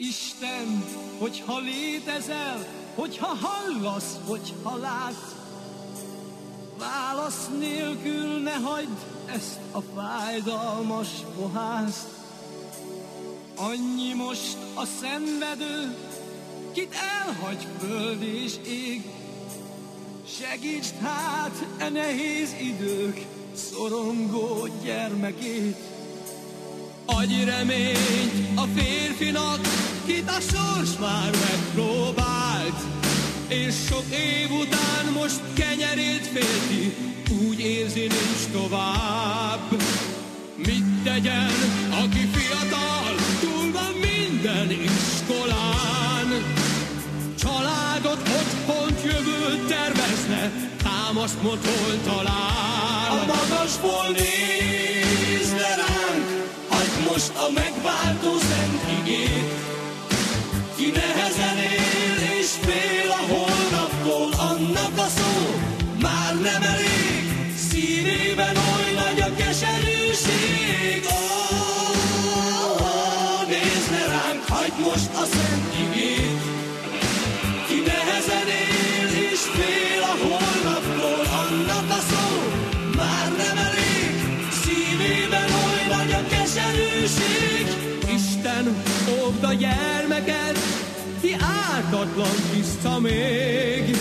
Isten, hogyha létezel, hogyha hallasz, hogyha látsz, válasz nélkül ne hagyd ezt a fájdalmas pohászt. Annyi most a szenvedő, kit elhagy föld és ég. Segítsd hát e nehéz idők szorongó gyermekét. Adj reményt a sors már megpróbált, és sok év után most kenyerét félti, úgy érzi nincs tovább. Mit tegyen, aki fiatal, túl van minden iskolán? Családot, otthont, jövőt tervezne, támaszt hol talál. A magasból nézne ránk, hagyd most a megváltó szent igét. Ki nehezen él és fél a holnaptól, annak a szó már nem elég, szívében oly nagy a keserűség. Ó, nézne ránk, hagyd most a szent igét. Ki nehezen él és fél a holnaptól, annak a szó már nem elég, szívében oly nagy a keserűség. Isten, óvd a ki ártatlan tiszta még.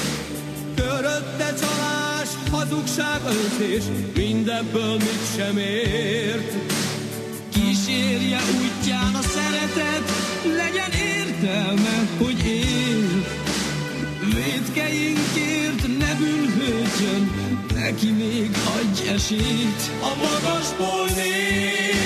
Körötte csalás, hazugság, öltés, mindebből mit sem ért. Kísérje útján a szeretet, legyen értelme, hogy él. Védkeinkért ne bűnhődjön, neki még adj esélyt. A magasból nézne